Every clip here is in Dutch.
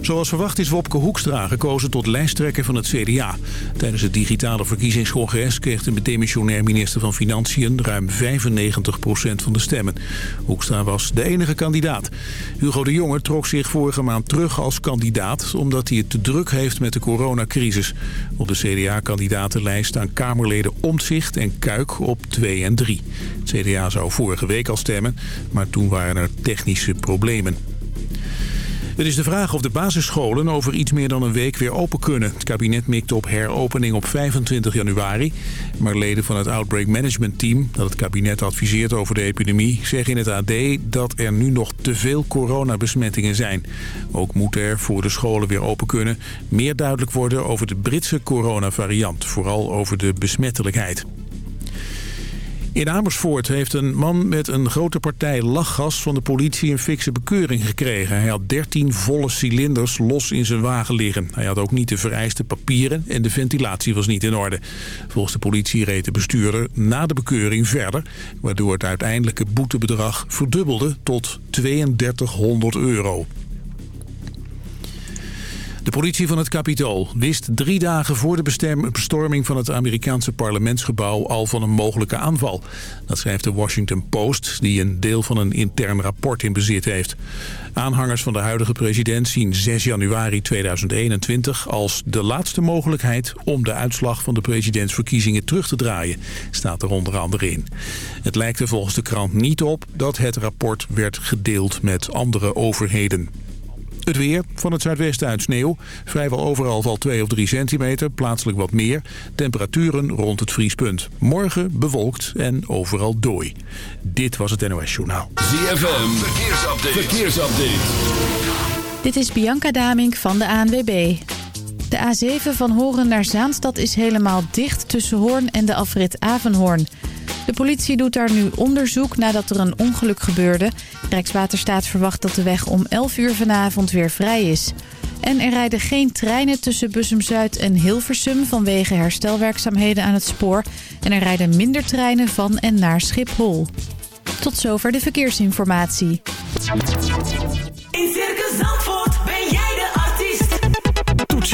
Zoals verwacht is Wopke Hoekstra gekozen tot lijsttrekker van het CDA. Tijdens het digitale verkiezingscongres kreeg de demissionair minister van Financiën ruim 95% van de stemmen. Hoekstra was de enige kandidaat. Hugo de Jonge trok zich vorige maand terug als kandidaat... omdat hij het te druk heeft met de coronacrisis. Op de CDA-kandidatenlijst staan Kamerleden Omtzigt en Kuik op 2 en 3. Het CDA zou vorige week al stemmen, maar toen waren er technische problemen. Het is de vraag of de basisscholen over iets meer dan een week weer open kunnen. Het kabinet mikt op heropening op 25 januari. Maar leden van het Outbreak Management Team, dat het kabinet adviseert over de epidemie... zeggen in het AD dat er nu nog te veel coronabesmettingen zijn. Ook moet er, voor de scholen weer open kunnen, meer duidelijk worden over de Britse coronavariant. Vooral over de besmettelijkheid. In Amersfoort heeft een man met een grote partij lachgas van de politie een fikse bekeuring gekregen. Hij had 13 volle cilinders los in zijn wagen liggen. Hij had ook niet de vereiste papieren en de ventilatie was niet in orde. Volgens de politie reed de bestuurder na de bekeuring verder... waardoor het uiteindelijke boetebedrag verdubbelde tot 3200 euro. De politie van het Capitool wist drie dagen voor de bestorming van het Amerikaanse parlementsgebouw al van een mogelijke aanval. Dat schrijft de Washington Post, die een deel van een intern rapport in bezit heeft. Aanhangers van de huidige president zien 6 januari 2021 als de laatste mogelijkheid om de uitslag van de presidentsverkiezingen terug te draaien, staat er onder andere in. Het lijkt er volgens de krant niet op dat het rapport werd gedeeld met andere overheden. Het weer, van het zuidwesten uit sneeuw. Vrijwel overal valt 2 of 3 centimeter, plaatselijk wat meer. Temperaturen rond het vriespunt. Morgen bewolkt en overal dooi. Dit was het NOS Journaal. ZFM, verkeersupdate. verkeersupdate. Dit is Bianca Damink van de ANWB. De A7 van Horen naar Zaanstad is helemaal dicht tussen Hoorn en de afrit Avenhoorn. De politie doet daar nu onderzoek nadat er een ongeluk gebeurde. Rijkswaterstaat verwacht dat de weg om 11 uur vanavond weer vrij is. En er rijden geen treinen tussen Bussum-Zuid en Hilversum vanwege herstelwerkzaamheden aan het spoor. En er rijden minder treinen van en naar Schiphol. Tot zover de verkeersinformatie. In Circus Zandvoort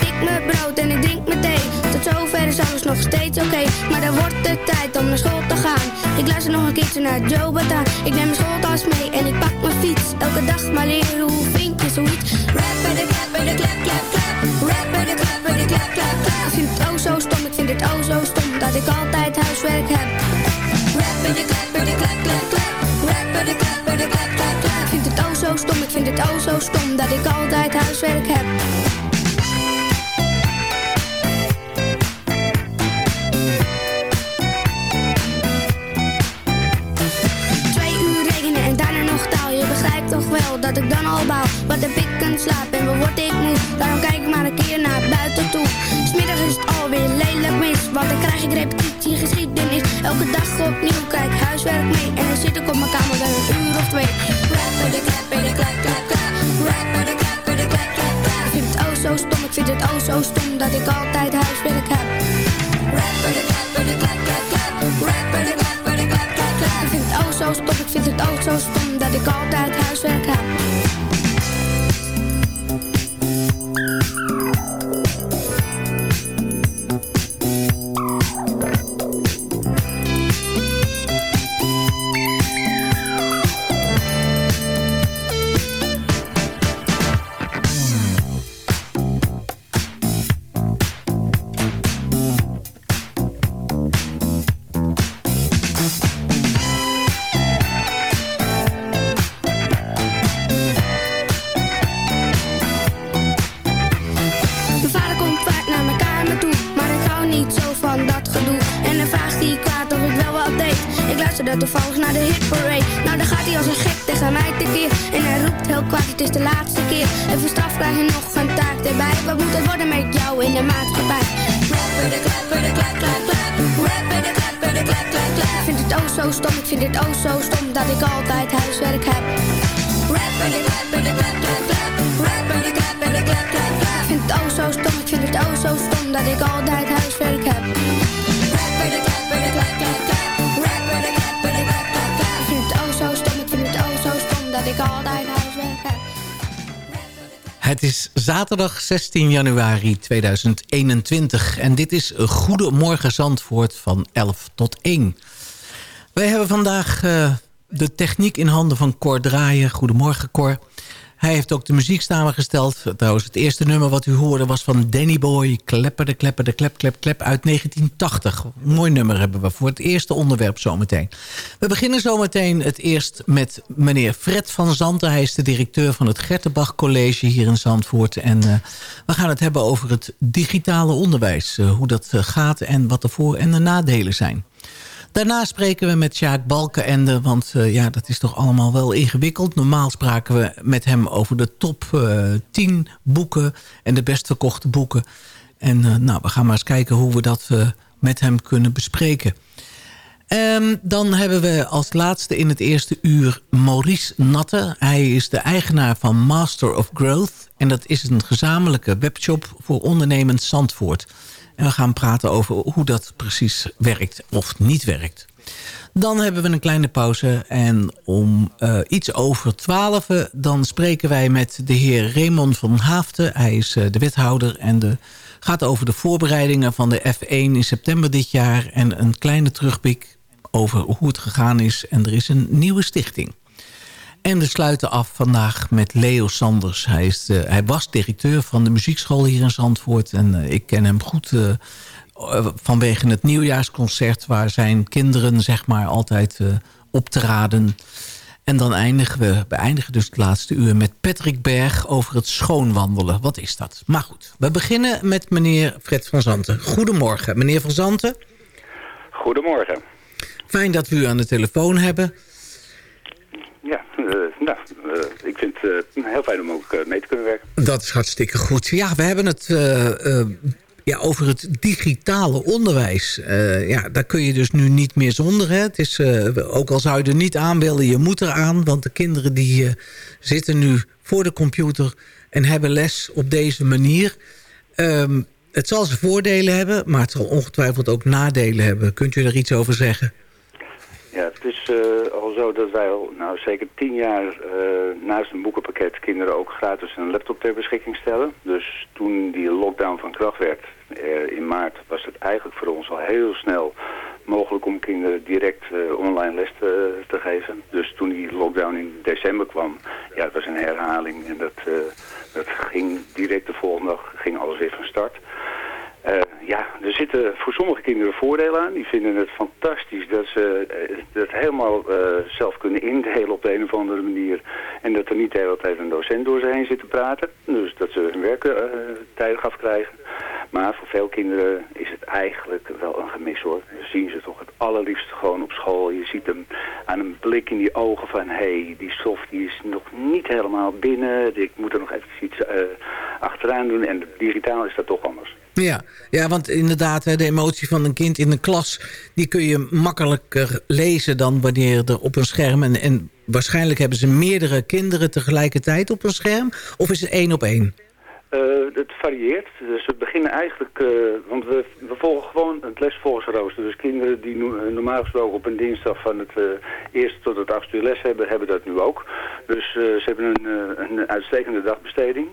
Eet ik mijn brood en ik drink mijn thee. Tot zover is alles nog steeds oké Maar dan wordt het tijd om naar school te gaan. Ik luister nog een keertje naar Joe Bata Ik neem mijn schooltas mee en ik pak mijn fiets. Elke dag maar leren hoe vind je zoiets. Rapper de klapper de klap klap klap Rapper de klapper de klap klap klap Ik vind het oh zo stom, ik vind het oh zo stom Dat ik altijd huiswerk heb. Rapper de klapper de klap klap klap Rapper de klapper de klap klap klap Ik vind het oh zo stom, ik ik vind het oh zo stom dat ik altijd huiswerk heb. Dan al bouw. Wat heb ik een slaap en wat word ik moe. Daarom kijk ik maar een keer naar buiten toe. Smiddag is het alweer lelijk mis. Want dan krijg ik repetitie geschiedenis. Elke dag opnieuw kijk huiswerk mee. En dan zit ik op mijn kamer wel een uur of twee. Rapper de klapper de klap klap klap. Rapper de klapper de klap klap klap. Ik vind het oh zo stom, ik vind het oh zo stom dat ik altijd huiswerk zaterdag 16 januari 2021 en dit is Goedemorgen Zandvoort van 11 tot 1. Wij hebben vandaag eh, de techniek in handen van Cor Draaien. Goedemorgen Cor. Hij heeft ook de muziek samengesteld. Trouwens, het eerste nummer wat u hoorde was van Danny Boy. Klepper de klepper de klep klep klep uit 1980. Een mooi nummer hebben we voor het eerste onderwerp zometeen. We beginnen zometeen het eerst met meneer Fred van Zanten. Hij is de directeur van het Gertenbach College hier in Zandvoort. En uh, we gaan het hebben over het digitale onderwijs. Uh, hoe dat uh, gaat en wat de voor- en de nadelen zijn. Daarna spreken we met Sjaak Balkenende, want uh, ja, dat is toch allemaal wel ingewikkeld. Normaal spraken we met hem over de top uh, 10 boeken en de best verkochte boeken. En uh, nou, we gaan maar eens kijken hoe we dat met hem kunnen bespreken. Um, dan hebben we als laatste in het eerste uur Maurice Natte. Hij is de eigenaar van Master of Growth. En dat is een gezamenlijke webshop voor ondernemend Zandvoort. En we gaan praten over hoe dat precies werkt of niet werkt. Dan hebben we een kleine pauze en om uh, iets over twaalf... dan spreken wij met de heer Raymond van Haafden. Hij is uh, de wethouder en gaat over de voorbereidingen van de F1 in september dit jaar... en een kleine terugblik over hoe het gegaan is. En er is een nieuwe stichting. En we sluiten af vandaag met Leo Sanders. Hij, is de, hij was directeur van de muziekschool hier in Zandvoort. En uh, ik ken hem goed uh, vanwege het nieuwjaarsconcert... waar zijn kinderen zeg maar altijd optraden. En dan eindigen we, beëindigen dus het laatste uur met Patrick Berg... over het schoonwandelen. Wat is dat? Maar goed, we beginnen met meneer Fred van Zanten. Goedemorgen, meneer van Zanten. Goedemorgen. Fijn dat we u aan de telefoon hebben... Nou, uh, ik vind het uh, heel fijn om ook mee te kunnen werken. Dat is hartstikke goed. Ja, we hebben het ja, over het digitale onderwijs. ja, daar kun je dus nu niet meer zonder. Hè. Het is, ook al zou je er niet aan willen, je moet er aan. Want de kinderen die zitten nu voor de computer en hebben les op deze manier. Um, het zal zijn voordelen hebben, maar het zal ongetwijfeld ook nadelen hebben. Kunt u daar iets over zeggen? Is uh, al zo dat wij al nou, zeker tien jaar uh, naast een boekenpakket kinderen ook gratis een laptop ter beschikking stellen. Dus toen die lockdown van kracht werd uh, in maart was het eigenlijk voor ons al heel snel mogelijk om kinderen direct online les te, te, geven. Dus toen die lockdown in december kwam, ja, het was een herhaling en dat, dat ging direct de volgende dag ging alles weer van start. Ja, er zitten voor sommige kinderen voordelen aan. Die vinden het fantastisch dat ze uh, dat helemaal uh, zelf kunnen indelen op de een of andere manier. En dat er niet de hele tijd een docent door ze heen zit te praten. Dus dat ze hun werk uh, tijdig afkrijgen. Maar voor veel kinderen is het eigenlijk wel een gemis hoor. Dan zien ze toch het allerliefst gewoon op school. Je ziet hem aan een blik in die ogen van... hé, hey, die stof die is nog niet helemaal binnen. Ik moet er nog even iets achteraan doen. En digitaal is dat toch anders. Ja, ja, want inderdaad, de emotie van een kind in de klas... die kun je makkelijker lezen dan wanneer er op een scherm... en, en waarschijnlijk hebben ze meerdere kinderen tegelijkertijd op een scherm... of is het één op één? Uh, het varieert. Dus we beginnen eigenlijk... Uh, want we, volgen gewoon het lesvolgersrooster. Dus kinderen die no normaal gesproken op een dinsdag van het eerste tot het achtste uur les hebben... hebben dat nu ook. Dus ze hebben een, een uitstekende dagbesteding.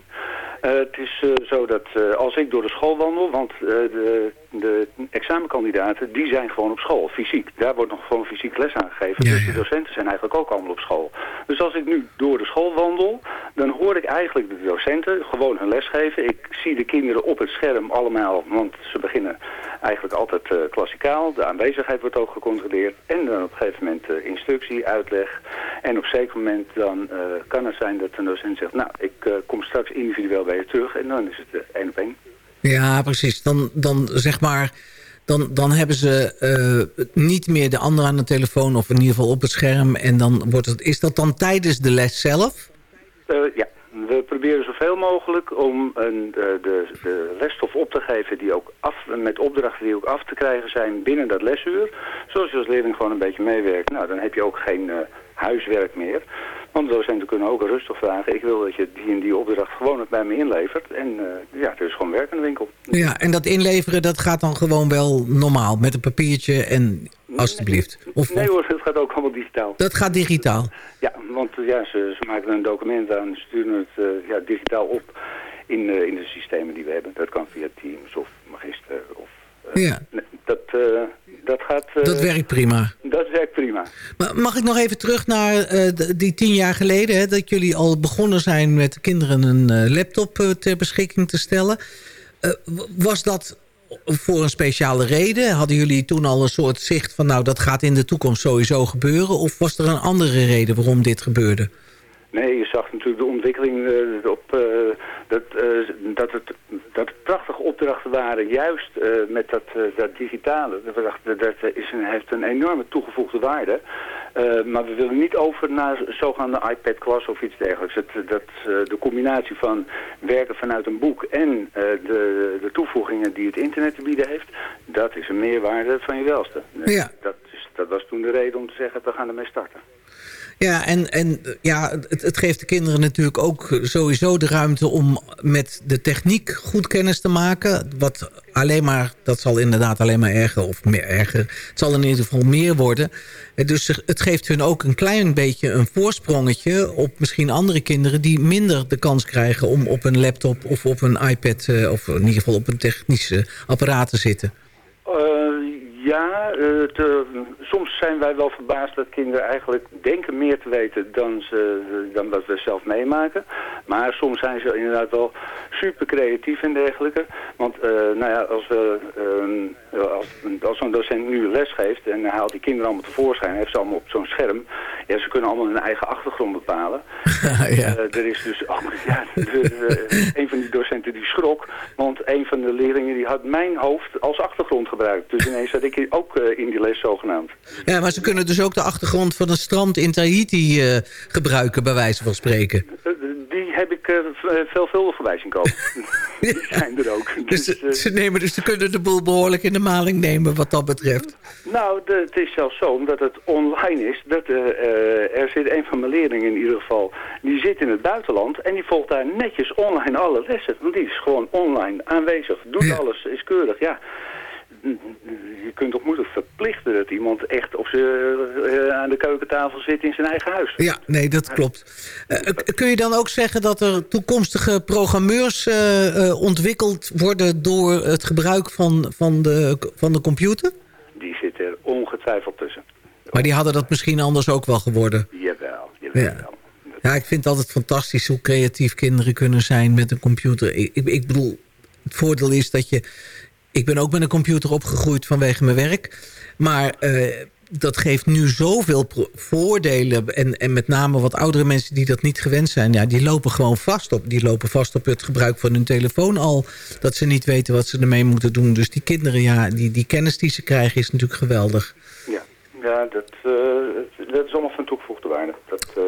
Uh, het is uh, zo dat uh, als ik door de school wandel, want de, de examenkandidaten die zijn gewoon op school, fysiek. Daar wordt nog gewoon fysiek les aangegeven. Ja, dus de docenten zijn eigenlijk ook allemaal op school. Dus als ik nu door de school wandel, dan hoor ik eigenlijk de docenten gewoon hun les geven. Ik zie de kinderen op het scherm allemaal, want ze beginnen eigenlijk altijd uh, klassikaal. De aanwezigheid wordt ook gecontroleerd. En dan op een gegeven moment uh, instructie, uitleg. En op een zeker moment dan uh, kan het zijn dat een docent zegt... nou, ik kom straks individueel bij je terug. En dan is het één op één. Ja, precies. Dan, dan zeg maar... Dan, dan hebben ze niet meer de ander aan de telefoon... of in ieder geval op het scherm. En dan wordt het, is dat dan tijdens de les zelf? ja, we proberen zoveel mogelijk om een, de, de, de, lesstof op te geven die ook af, met opdrachten die ook af te krijgen zijn binnen dat lesuur. Zoals je als leerling gewoon een beetje meewerkt, nou dan heb je ook geen uh, huiswerk meer. Want docenten kunnen ook rustig vragen, ik wil dat je die en die opdracht gewoon bij me inlevert. En uh, ja, het is gewoon werk in de winkel. Ja, en dat inleveren dat gaat dan gewoon wel normaal met een papiertje en alstublieft. Of, nee hoor, het gaat ook allemaal digitaal. Dat gaat digitaal? Ja, want ja, ze, ze maken een document aan en sturen het uh, ja, digitaal op in, uh, in de systemen die we hebben. Dat kan via Teams of Magister of... ja. Dat, dat gaat... dat werkt prima. Dat werkt prima. Maar mag ik nog even terug naar die tien jaar geleden... Hè, dat jullie al begonnen zijn met kinderen een laptop ter beschikking te stellen. was dat voor een speciale reden? Hadden jullie toen al een soort zicht van... nou, dat gaat in de toekomst sowieso gebeuren? Of was er een andere reden waarom dit gebeurde? Nee, je zag natuurlijk de ontwikkeling uh, op, uh, dat, uh, dat, het, dat het prachtige opdrachten waren, juist met dat, dat digitale. Dat, dat is een, heeft een enorme toegevoegde waarde. maar we willen niet over naar zogenaamde iPad-klas of iets dergelijks. Het, dat, de combinatie van werken vanuit een boek en de, de toevoegingen die het internet te bieden heeft, dat is een meerwaarde van je welste. Ja. Dat, is, dat was toen de reden om te zeggen, we gaan ermee starten. Ja, en, en ja, het, geeft de kinderen natuurlijk ook sowieso de ruimte om met de techniek goed kennis te maken. Wat alleen maar, dat zal inderdaad alleen maar erger of meer erger. Het zal in ieder geval meer worden. Dus het geeft hun ook een klein beetje een voorsprongetje op misschien andere kinderen die minder de kans krijgen om op een laptop of op een iPad of in ieder geval op een technische apparaat te zitten. Ja, te, soms zijn wij wel verbaasd dat kinderen eigenlijk denken meer te weten dan, ze, dan dat we zelf meemaken. Maar soms zijn ze inderdaad wel super creatief en dergelijke. Want uh, nou ja, als, we, uh, als, als zo'n docent nu les geeft en hij haalt die kinderen allemaal tevoorschijn, heeft ze allemaal op zo'n scherm. Ja, ze kunnen allemaal hun eigen achtergrond bepalen. ja. er is dus, oh, ja, een van die docenten die schrok, want een van de leerlingen die had mijn hoofd als achtergrond gebruikt. Dus ineens zat ik ook in die les zogenaamd. Ja, maar ze kunnen dus ook de achtergrond van een strand in Tahiti gebruiken, bij wijze van spreken. die heb ik veelvuldig voorbij zien komen. die zijn er ook. Dus, dus ze, nemen, dus ze kunnen de boel behoorlijk in de maling nemen wat dat betreft. Nou, de, het is zelfs zo, omdat het online is, dat er zit een van mijn leerlingen in ieder geval, die zit in het buitenland en die volgt daar netjes online alle lessen. Want die is gewoon online aanwezig, doet ja. alles, is keurig, ja je kunt toch moeilijk verplichten dat iemand echt op uh, aan de keukentafel zit in zijn eigen huis. Ja, nee, dat klopt. Uh, kun je dan ook zeggen dat er toekomstige programmeurs uh, ontwikkeld worden door het gebruik van, van, de, van de computer? Die zit er ongetwijfeld tussen. Maar die hadden dat misschien anders ook wel geworden? Jawel, jawel. Ja. Ja, ik vind het altijd fantastisch hoe creatief kinderen kunnen zijn met een computer. Ik, ik bedoel, het voordeel is dat je ik ben ook met een computer opgegroeid vanwege mijn werk. Maar eh, dat geeft nu zoveel voordelen. En, en met name wat oudere mensen die dat niet gewend zijn... Ja, die lopen gewoon vast op. Die lopen vast op het gebruik van hun telefoon al. Dat ze niet weten wat ze ermee moeten doen. Dus die kinderen, ja, die, die kennis die ze krijgen is natuurlijk geweldig. Ja, ja dat, eh, dat is allemaal van toegevoegde waarde. Dat, eh,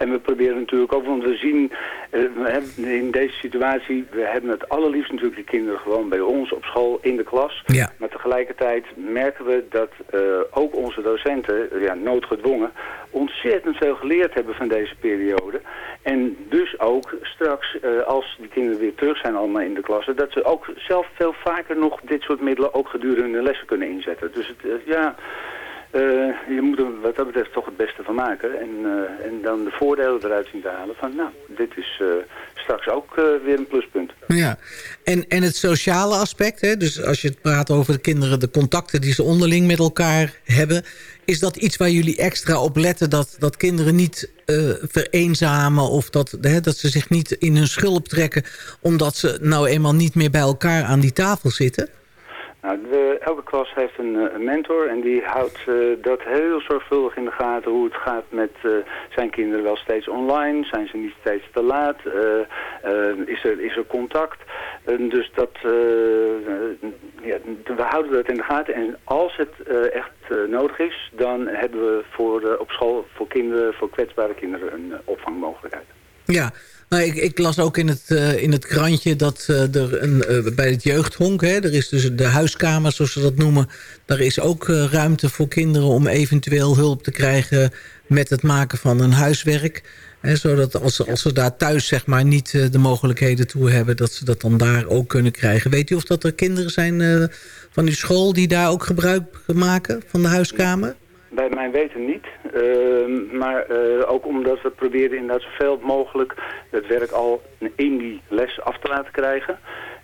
en we proberen natuurlijk ook, want we zien eh, in deze situatie, we hebben het allerliefst natuurlijk de kinderen gewoon bij ons op school in de klas. Ja. Maar tegelijkertijd merken we dat eh, ook onze docenten, ja, noodgedwongen, ontzettend veel geleerd hebben van deze periode. En dus ook straks, eh, als die kinderen weer terug zijn allemaal in de klasse, dat ze ook zelf veel vaker nog dit soort middelen ook gedurende de lessen kunnen inzetten. Dus het, ja, eh, je moet er wat dat betreft toch het beste van maken. En, eh, en dan de voordelen eruit zien te halen van, nou, dit is eh, straks ook weer een pluspunt. Ja, en, en het sociale aspect, hè? dus als je het praat over de kinderen... de contacten die ze onderling met elkaar hebben... is dat iets waar jullie extra op letten... dat, dat kinderen niet vereenzamen of dat, hè, dat ze zich niet in hun schulp trekken... omdat ze nou eenmaal niet meer bij elkaar aan die tafel zitten? Nou, de, elke klas heeft een, eh, mentor en die houdt eh, dat heel zorgvuldig in de gaten hoe het gaat met uh, zijn kinderen wel steeds online, zijn ze niet steeds te laat, is, er, is er contact. dus dat, ja, we houden dat in de gaten en als het echt nodig is, dan hebben we voor, op school voor kinderen, voor kwetsbare kinderen een opvangmogelijkheid. Ja, nou, ik, ik, las ook in het, uh, in het krantje dat uh, er een, uh, bij het jeugdhonk... Hè, er is dus de huiskamer, zoals ze dat noemen... daar is ook ruimte voor kinderen om eventueel hulp te krijgen... met het maken van een huiswerk. Hè, zodat als, als ze daar thuis zeg maar, niet de mogelijkheden toe hebben... dat ze dat dan daar ook kunnen krijgen. Weet u of dat er kinderen zijn van uw school... die daar ook gebruik maken van de huiskamer? Bij mijn weten niet. Uh, maar uh, ook omdat we proberen inderdaad zoveel mogelijk het werk al in die les af te laten krijgen.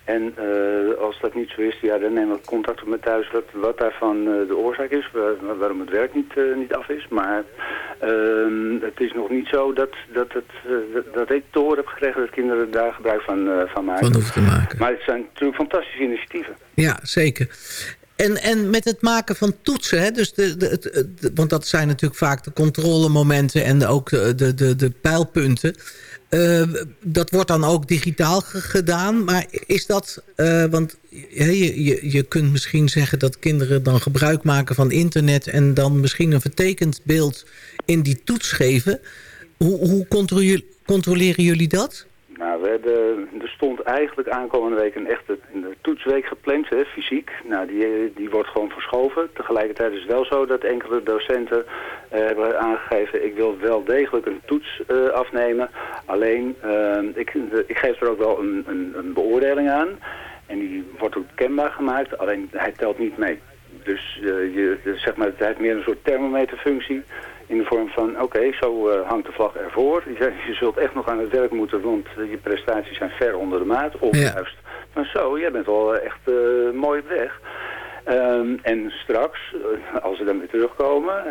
En uh, als dat niet zo is, ja, dan nemen we contact op met thuis wat, wat daarvan de oorzaak is. Waar, waarom het werk niet, niet af is. Maar ehm, het is nog niet zo dat, dat, het, dat, dat ik te horen heb gekregen dat kinderen daar gebruik van, van maken. Van hoeven te maken. Maar het zijn natuurlijk fantastische initiatieven. Ja, zeker. En, en met het maken van toetsen, hè, dus de, de, want dat zijn natuurlijk vaak de controlemomenten en ook de, de, de, de pijlpunten. Uh, dat wordt dan ook digitaal gedaan, maar is dat, uh, want je, je, je kunt misschien zeggen dat kinderen dan gebruik maken van internet en dan misschien een vertekend beeld in die toets geven. Hoe, hoe controle controleren jullie dat? We er stond eigenlijk aankomende week een echte toetsweek gepland, fysiek. Nou, die, die wordt gewoon verschoven. Tegelijkertijd is het wel zo dat enkele docenten uh, hebben aangegeven... ik wil wel degelijk een toets uh, afnemen. Alleen, uh, ik, ik geef er ook wel een, een, een beoordeling aan. En die wordt ook kenbaar gemaakt, alleen hij telt niet mee. Dus je, zeg maar, het heeft meer een soort thermometerfunctie... In de vorm van, oké, okay, zo uh, hangt de vlag ervoor. Je, je, zult echt nog aan het werk moeten, want uh, je prestaties zijn ver onder de maat. Of ja. juist, maar zo, jij bent wel echt uh, mooi op weg. Um, en straks, als we dan weer terugkomen,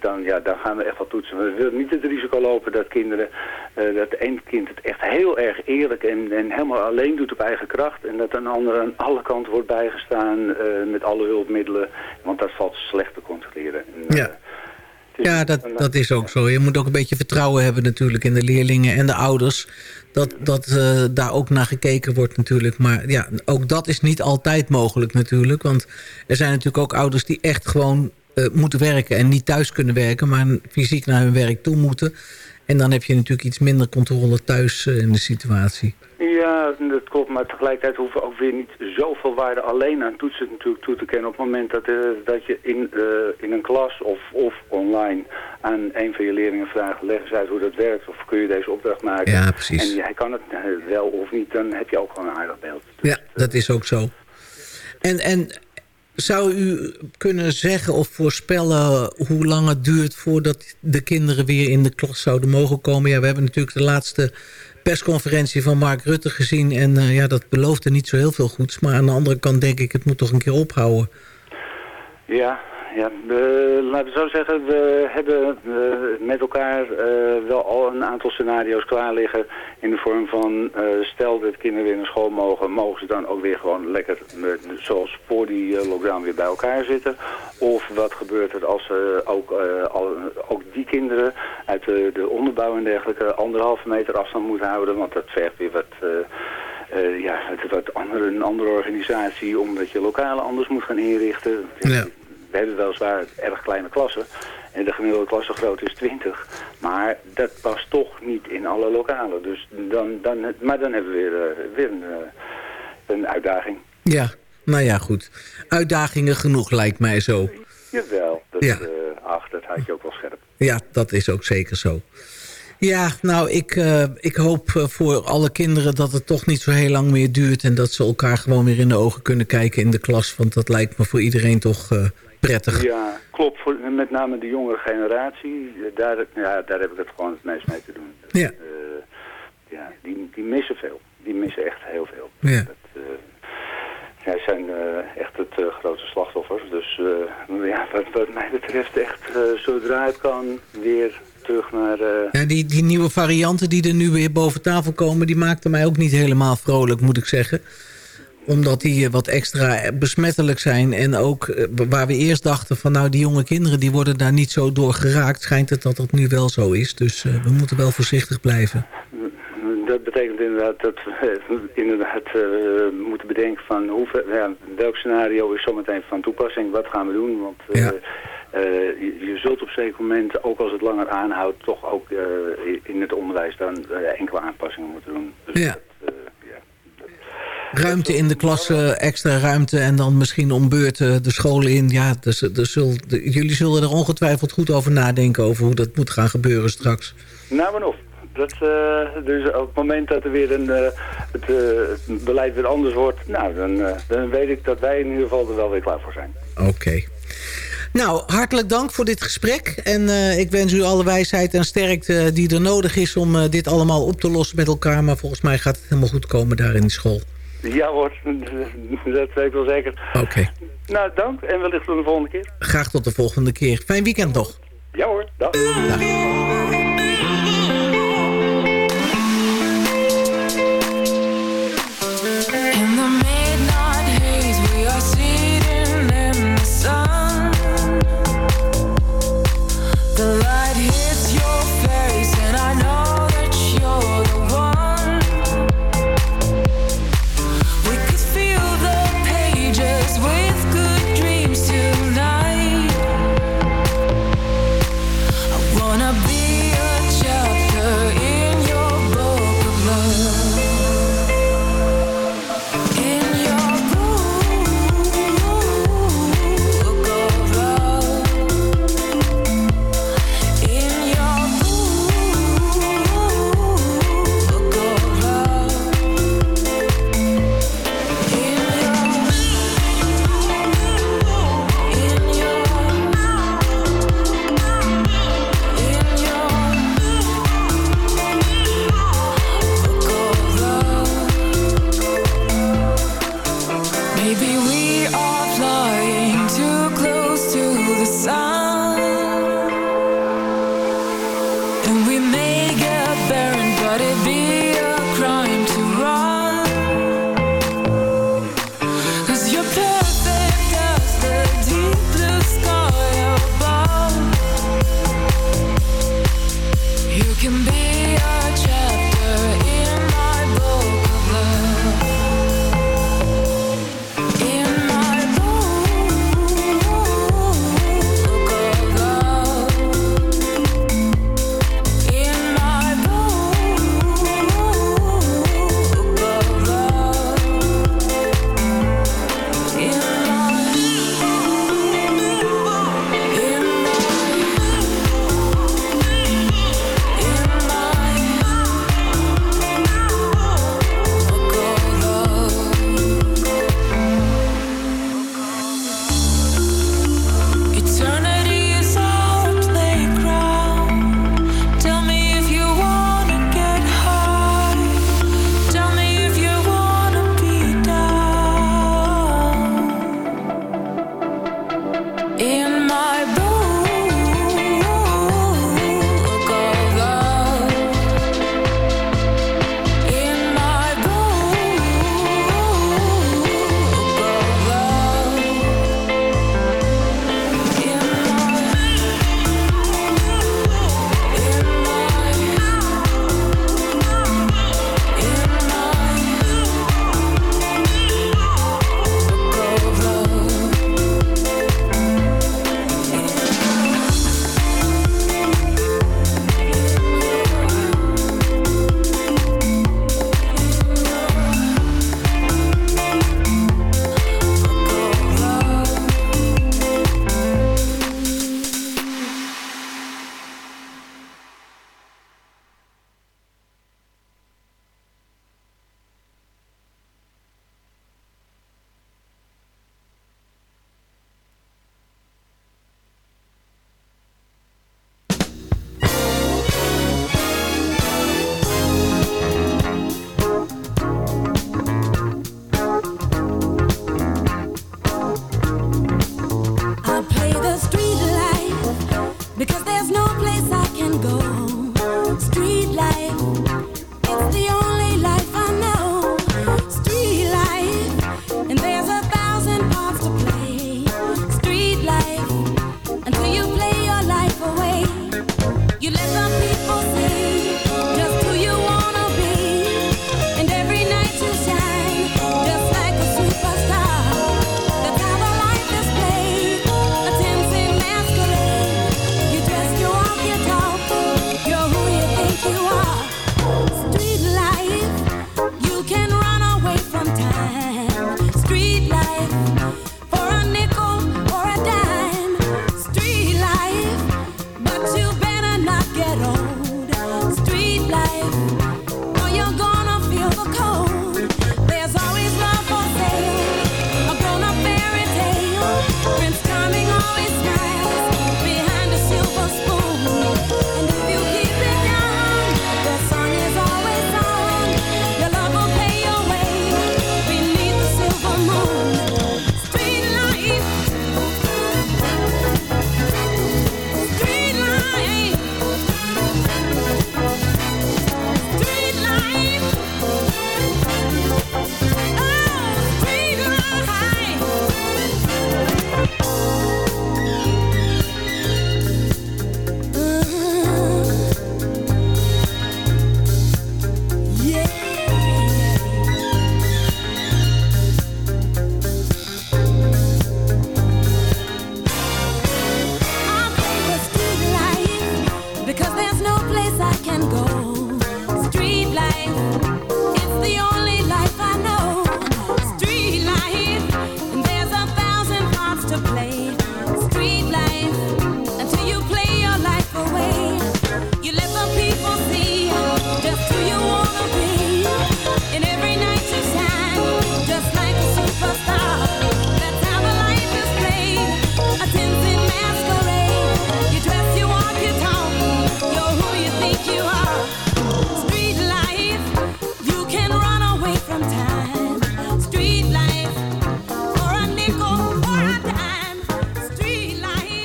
dan, ja, dan gaan we echt wat toetsen. We willen niet het risico lopen dat kinderen, dat één kind het echt heel erg eerlijk en, en helemaal alleen doet op eigen kracht. En dat een ander aan alle kanten wordt bijgestaan met alle hulpmiddelen. Want dat valt slecht te controleren. En, ja. Ja, dat, dat is ook zo. Je moet ook een beetje vertrouwen hebben natuurlijk in de leerlingen en de ouders. Dat, dat uh, daar ook naar gekeken wordt natuurlijk. Maar ja, ook dat is niet altijd mogelijk natuurlijk. Want er zijn natuurlijk ook ouders die echt gewoon uh, moeten werken... en niet thuis kunnen werken, maar fysiek naar hun werk toe moeten. En dan heb je natuurlijk iets minder controle thuis uh, in de situatie. Ja, dat klopt. Maar tegelijkertijd hoeven we ook weer niet zoveel waarde alleen aan toetsen natuurlijk toe te kennen. Op het moment dat, uh, dat je in, uh, in een klas of, of online aan een van je leerlingen vraagt... leg eens uit hoe dat werkt of kun je deze opdracht maken. Ja, precies. En hij kan het wel of niet, dan heb je ook gewoon een aardig beeld. Dus, ja, dat is ook zo. En, en zou u kunnen zeggen of voorspellen hoe lang het duurt... voordat de kinderen weer in de klas zouden mogen komen? Ja, we hebben natuurlijk de laatste persconferentie van Mark Rutte gezien. En uh, ja, dat beloofde niet zo heel veel goeds. Maar aan de andere kant denk ik, het moet toch een keer ophouden. Ja, ja laten we zo zeggen, we hebben eh, met elkaar eh, wel al een aantal scenario's klaar liggen in de vorm van, eh, stel dat kinderen weer naar school mogen, mogen ze dan ook weer gewoon lekker, met, zoals voor die lockdown, weer bij elkaar zitten? Of wat gebeurt er als ook, al, ook die kinderen uit de, de onderbouw en dergelijke anderhalve meter afstand moeten houden, want dat vergt weer wat... ja, het wordt andere, een andere organisatie omdat je lokalen anders moet gaan inrichten. Ja we hebben weliswaar erg kleine klassen. En de gemiddelde klassengrootte is 20. Maar dat past toch niet in alle lokalen. Dus dan, dan, maar dan hebben we weer, uh, weer een, uh, een uitdaging. Ja, nou ja, goed. Uitdagingen genoeg lijkt mij zo. Jawel, dat, ja. Uh, ach, dat had je ook wel scherp. Ja, dat is ook zeker zo. Ja, nou, ik, uh, ik hoop voor alle kinderen dat het toch niet zo heel lang meer duurt... en dat ze elkaar gewoon weer in de ogen kunnen kijken in de klas. Want dat lijkt me voor iedereen toch uh, prettig. Ja, klopt. Voor, met name de jongere generatie, daar, ja, daar heb ik het gewoon het meest mee te doen. Ja. Uh, ja, die, die missen veel. Die missen echt heel veel. Ja. Dat, uh, zij zijn uh, echt het grootste slachtoffer. Dus ja, wat, wat mij betreft echt zodra het kan weer terug naar... Ja, die, die nieuwe varianten die er nu weer boven tafel komen... die maakten mij ook niet helemaal vrolijk, moet ik zeggen omdat die eh, wat extra besmettelijk zijn. En ook eh, waar we eerst dachten van nou die jonge kinderen die worden daar niet zo door geraakt. Schijnt het dat dat nu wel zo is. Dus uh, we moeten wel voorzichtig blijven. Dat betekent inderdaad dat we inderdaad uh, moeten bedenken van hoeveel, ja, welk scenario is zometeen van toepassing. Wat gaan we doen? Want uh, ja. uh, je, je, zult op een zeker moment, ook als het langer aanhoudt, toch ook in het onderwijs dan enkele aanpassingen moeten doen. Dus ja. Dat, ruimte in de klasse, extra ruimte... en dan misschien om beurten de scholen in. Ja, dus, dus jullie zullen er ongetwijfeld goed over nadenken... over hoe dat moet gaan gebeuren straks. Nou, maar nog. Dat, uh, dus op het moment dat er weer een, uh, het, uh, het, beleid weer anders wordt... nou, dan, dan weet ik dat wij in ieder geval er wel weer klaar voor zijn. Oké. Okay. Nou, hartelijk dank voor dit gesprek. En uh, ik wens u alle wijsheid en sterkte die er nodig is... om uh, dit allemaal op te lossen met elkaar. Maar volgens mij gaat het helemaal goed komen daar in de school. Ja hoor, dat weet ik wel zeker. Oké. Okay. Nou, dank en wellicht tot de volgende keer. Graag tot de volgende keer. Fijn weekend nog. Ja hoor, dag. dag.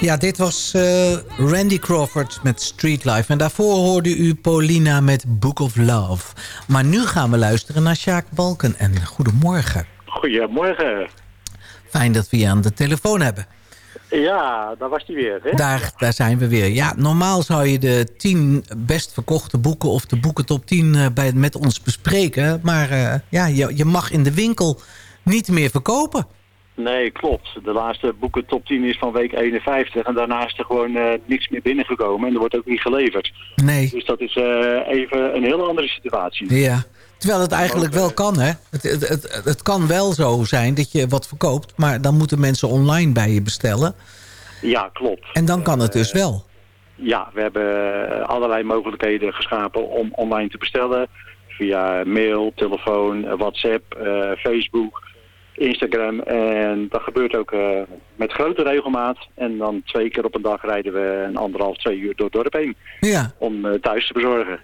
Ja, dit was eh, Randy Crawford met Street Life. En daarvoor hoorde u Paulina met Book of Love. Maar nu gaan we luisteren naar Sjaak Balken. En goedemorgen. Goedemorgen. Fijn dat we je aan de telefoon hebben. Ja, daar was hij weer. Hè? Daar, daar zijn we weer. Ja, normaal zou je de 10 best verkochte boeken... of de boeken top 10 eh, bij, met ons bespreken. Maar eh, ja, je, je mag in de winkel niet meer verkopen. Nee, klopt. De laatste boeken top 10 is van week 51. En daarna is er gewoon eh, niks meer binnengekomen. En er wordt ook niet geleverd. Nee. Dus dat is eh, even een hele andere situatie. Ja, terwijl het eigenlijk wel kan, hè? Het, het, het, het kan wel zo zijn dat je wat verkoopt... maar dan moeten mensen online bij je bestellen. Ja, klopt. En dan kan het dus wel. Ja, we hebben eh, allerlei mogelijkheden geschapen om online te bestellen. Via mail, telefoon, eh, WhatsApp, eh, Facebook, Instagram. En dat gebeurt ook eh, met grote regelmaat. En dan twee keer op een dag rijden we een anderhalf, twee uur door het dorp heen. Ja. Om eh, thuis te bezorgen.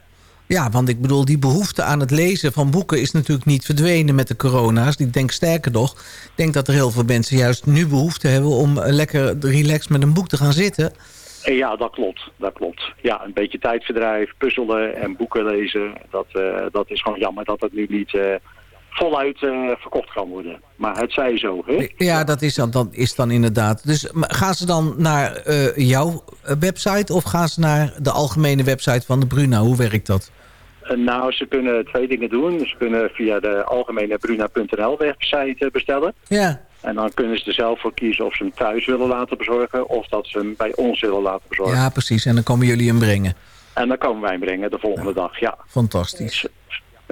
Ja, want ik bedoel, die behoefte aan het lezen van boeken... is natuurlijk niet verdwenen met de corona's. Ik denk sterker nog, ik denk dat er heel veel mensen juist nu behoefte hebben... om eh, lekker relaxed met een boek te gaan zitten. En ja, dat klopt. Dat klopt. Ja, een beetje tijdverdrijf, puzzelen en boeken lezen. Dat, dat is gewoon jammer dat het nu niet voluit eh, verkocht kan worden. Maar het zij zo, hè? Ja, dat is dan, dan, is dan inderdaad. Dus gaan ze dan naar eh, jouw eh, website... of gaan ze naar de algemene website van de Bruna? Hoe werkt dat? Nou, ze kunnen twee dingen doen. Ze kunnen via de algemene bruna.nl website bestellen. Ja. En dan kunnen ze er zelf voor kiezen of ze hem thuis willen laten bezorgen... of dat ze hem bij ons willen laten bezorgen. Ja, precies. En dan komen jullie hem brengen. En dan komen wij hem brengen de volgende dag, ja. Fantastisch.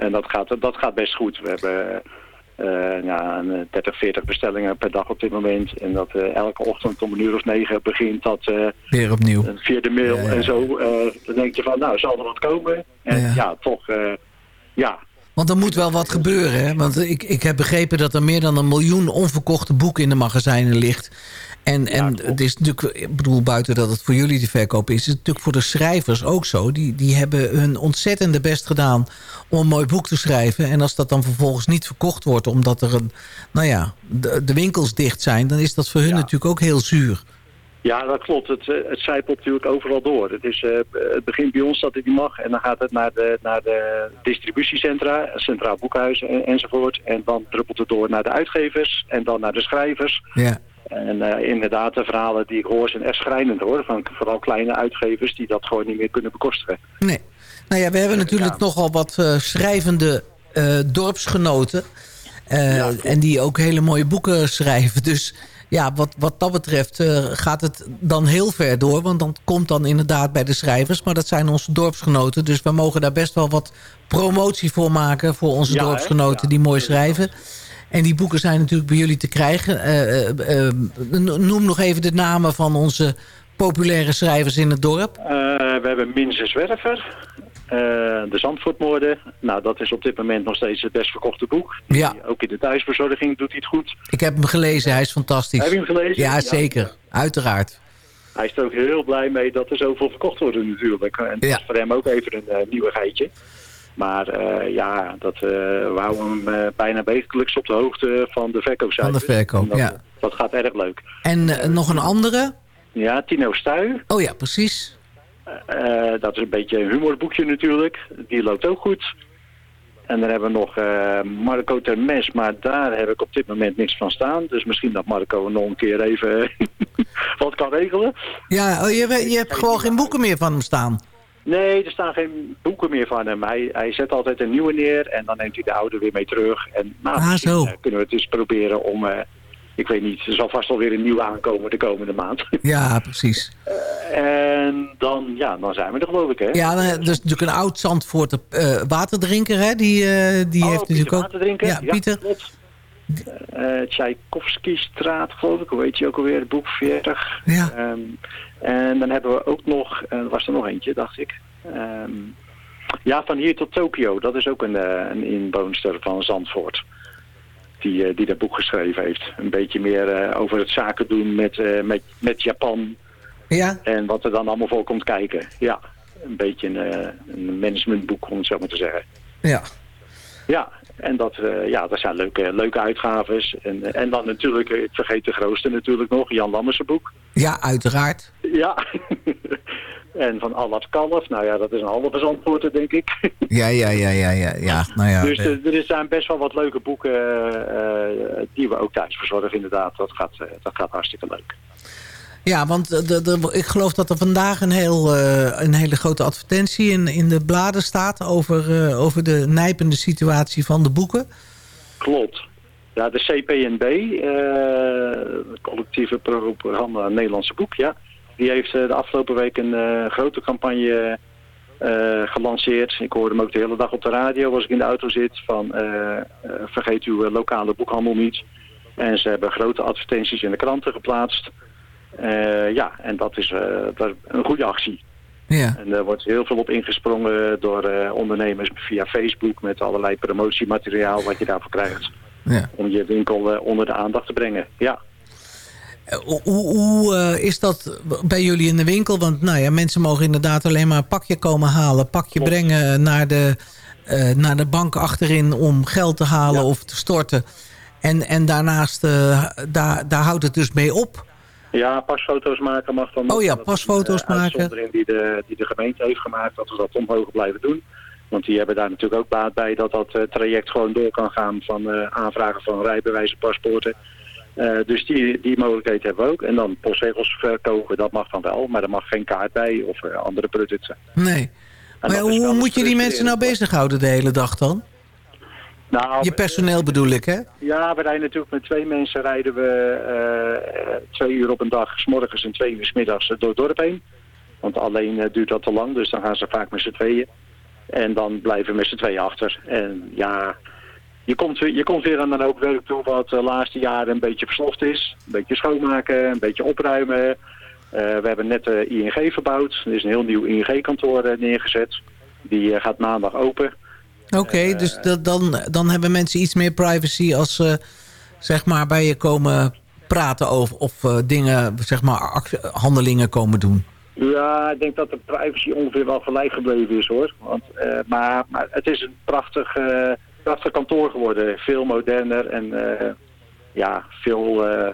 En dat gaat, dat gaat best goed. We hebben eh, ja, een 30, 40 bestellingen per dag op dit moment. En dat eh, elke ochtend om een uur of negen begint dat eh, Weer opnieuw. via de mail Ja, ja. en zo. eh, dan denk je van, nou, zal er wat komen? En Ja. ja, toch, eh, ja. Want er moet wel wat gebeuren, hè? Want ik, ik heb begrepen dat er meer dan een miljoen onverkochte boeken in de magazijnen ligt. En, en het is natuurlijk, ik bedoel, buiten dat het voor jullie de verkoop is... is het natuurlijk voor de schrijvers ook zo. Die, die hebben hun ontzettende best gedaan om een mooi boek te schrijven. En als dat dan vervolgens niet verkocht wordt... omdat er een, nou ja, de, de winkels dicht zijn... dan is dat voor hun natuurlijk ook heel zuur. Ja, dat klopt. Het, eh, het zijpelt natuurlijk overal door. Het, is, eh, het begint bij ons dat het niet mag. En dan gaat het naar de, naar de distributiecentra, Centraal Boekhuis en, enzovoort. En dan druppelt het door naar de uitgevers en dan naar de schrijvers. Ja. En eh, inderdaad, de verhalen die ik hoor zijn echt schrijnend hoor. Van vooral kleine uitgevers die dat gewoon niet meer kunnen bekostigen. Nee. Nou ja, we hebben natuurlijk nogal wat eh, schrijvende eh, dorpsgenoten. en die ook hele mooie boeken schrijven. Dus ja, wat, wat dat betreft gaat het dan heel ver door. Want dan komt dan inderdaad bij de schrijvers. Maar dat zijn onze dorpsgenoten. Dus we mogen daar best wel wat promotie voor maken... voor onze Ja, dorpsgenoten die mooi schrijven. En die boeken zijn natuurlijk bij jullie te krijgen. Eh, eh, eh, noem nog even de namen van onze populaire schrijvers in het dorp. We hebben Minze Zwerver, de Zandvoortmoorden. Nou, dat is op dit moment nog steeds het best verkochte boek. Ja. Ook in de thuisbezorging doet hij het goed. Ik heb hem gelezen, hij is fantastisch. Heb je hem gelezen? Ja, Ja. zeker. Uiteraard. Hij is er ook heel blij mee dat er zoveel verkocht wordt natuurlijk. En dat is voor hem ook even een uh, nieuwigheidje. Maar uh, ja, dat, uh, we houden hem uh, bijna wekelijks op de hoogte van de verkoopcijfers. Van de verkoop, dat, ja. Dat gaat erg leuk. En nog een andere? Ja, Tino Stuy. Oh ja, precies. Dat is een beetje een humorboekje natuurlijk. Die loopt ook goed. En dan hebben we nog Marco Termes, maar daar heb ik op dit moment niks van staan. Dus misschien dat Marco nog een keer even wat kan regelen. Ja, oh, je, je hebt gewoon geen boeken meer van hem staan. Nee, er staan geen boeken meer van hem. Hij, hij zet altijd een nieuwe neer en dan neemt hij de oude weer mee terug. En nou, ah, zo. Uh, kunnen we het eens proberen om... Uh, ik weet niet, er zal vast wel weer een nieuwe aankomen de komende maand. Ja, precies. en dan, ja, dan zijn we er geloof ik, hè? Ja, er is natuurlijk een oud Zandvoort uh, waterdrinker, hè? Die, die oh, heeft natuurlijk ook... Waterdrinker? Ja, Pieter. Ja, uh, Tchaikovsky-straat, geloof ik. Hoe heet je ook alweer? Boek 40. Ja. Um, en dan hebben we ook nog... Er was er nog eentje, dacht ik. Um, ja, van hier tot Tokio. Dat is ook een, een inwoonster van Zandvoort die, uh, die dat boek geschreven heeft. Een beetje meer uh, over het zaken doen met, uh, met, met Japan. Ja. En wat er dan allemaal voor komt kijken. Ja, een beetje een, een managementboek om het zo maar te zeggen. Ja. Ja, en dat, eh, ja, dat zijn leuke, leuke uitgaves. En, en dan natuurlijk, ik vergeet de grootste natuurlijk nog, Jan Lammersen boek. Ja, uiteraard. Ja, en van Allard Kalf. Nou ja, dat is een halve antwoord, denk ik. Ja, ja, ja, ja, ja. ja. Nou ja dus de- er zijn best wel wat leuke boeken eh, die we ook thuis verzorgen inderdaad. Dat gaat, eh, dat gaat hartstikke leuk. Ja, want de, ik geloof dat er vandaag een, heel, eh, een hele grote advertentie in, in de bladen staat... Over, eh, over de nijpende situatie van de boeken. Klopt. Ja, de CPNB, eh collectieve propaganda Nederlandse boek, ja. Die heeft de afgelopen week een grote campagne gelanceerd. Ik hoorde hem ook de hele dag op de radio als ik in de auto zit. Van vergeet uw lokale boekhandel niet. En ze hebben grote advertenties in de kranten geplaatst. Eh, ja, en dat is, eh, dat is een goede actie. Ja. En er wordt heel veel op ingesprongen door eh, ondernemers via Facebook met allerlei promotiemateriaal wat je daarvoor krijgt. Ja. Om je winkel onder de aandacht te brengen. Ja. Hoe, hoe is dat bij jullie in de winkel? Want nou ja, mensen mogen inderdaad alleen maar een pakje komen halen. Pakje brengen naar de, naar de bank achterin om geld te halen of te storten. En, en daarnaast, daar, daar houdt het dus mee op. Ja, pasfoto's maken mag dan. Oh ja, pasfoto's eh, maken. die de, die de gemeente heeft gemaakt, dat we dat omhoog blijven doen. Want die hebben daar natuurlijk ook baat bij dat dat eh, traject gewoon door kan gaan van eh, aanvragen van rijbewijzen, paspoorten. Dus die, die mogelijkheid hebben we ook. En dan postzegels verkopen, dat mag dan wel, maar er mag geen kaart bij of andere producten. Nee. Maar hoe moet je die mensen nou bezighouden de hele dag dan? Nou, Je personeel bedoel ik, hè? Ja, we rijden natuurlijk met twee mensen rijden we eh, twee uur op een dag, s morgens en twee uur s middags door het dorp heen. Want alleen eh, duurt dat te lang, dus dan gaan ze vaak met z'n tweeën. En dan blijven we met z'n tweeën achter. En ja, je komt, weer- je komt weer aan een hoop werk toe wat de laatste jaren een beetje versloft is. Een beetje schoonmaken, een beetje opruimen. Eh, we hebben net de ING verbouwd. Er is een heel nieuw ING-kantoor eh, neergezet. Die eh, gaat maandag open. Oké, dus dat, dan, dan hebben mensen iets meer privacy als ze zeg maar bij je komen praten over of eh, dingen, zeg maar handelingen komen doen. Ja, ik denk dat de privacy ongeveer wel gelijk gebleven is hoor. Want, eh, maar, maar het is een prachtig, eh, prachtig kantoor geworden. Veel moderner en eh, ja, veel eh,